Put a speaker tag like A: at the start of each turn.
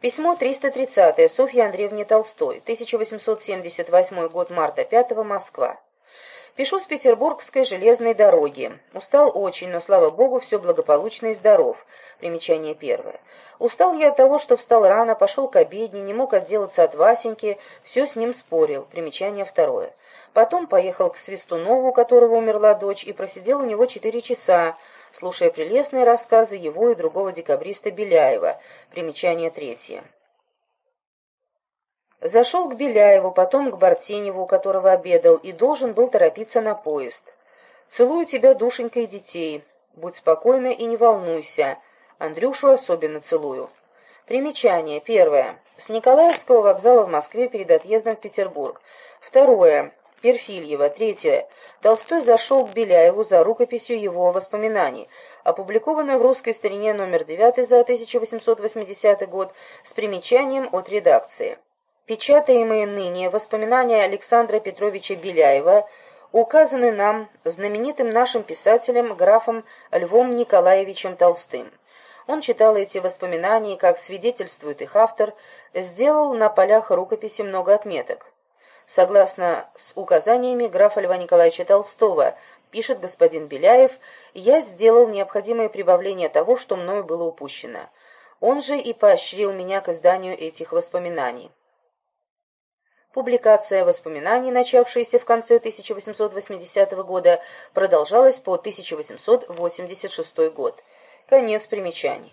A: Письмо 330 Софье Андреевне Толстой, 1878 год, марта 5 Москва. Пишу с Петербургской железной дороги. Устал очень, но, слава богу, все благополучно и здоров. Примечание первое. Устал я от того, что встал рано, пошел к обедне, не мог отделаться от Васеньки, все с ним спорил. Примечание второе. Потом поехал к Свистунову, у которого умерла дочь, и просидел у него четыре часа, слушая прелестные рассказы его и другого декабриста Беляева. Примечание третье. Зашел к Беляеву, потом к Бартеневу, у которого обедал, и должен был торопиться на поезд. «Целую тебя, душенька, и детей. Будь спокойна и не волнуйся. Андрюшу особенно целую». Примечание. Первое. С Николаевского вокзала в Москве перед отъездом в Петербург. Второе. Перфильева. Третье. Толстой зашел к Беляеву за рукописью его воспоминаний, опубликованной в «Русской старине» номер 9 за 1880 год с примечанием от редакции. Печатаемые ныне воспоминания Александра Петровича Беляева указаны нам знаменитым нашим писателем графом Львом Николаевичем Толстым. Он читал эти воспоминания, как свидетельствует их автор, сделал на полях рукописи много отметок. Согласно с указаниями графа Льва Николаевича Толстого, пишет господин Беляев, я сделал необходимое прибавление того, что мною было упущено. Он же и поощрил меня к изданию этих воспоминаний. Публикация воспоминаний, начавшаяся в конце 1880 года, продолжалась по 1886 год. Конец примечаний.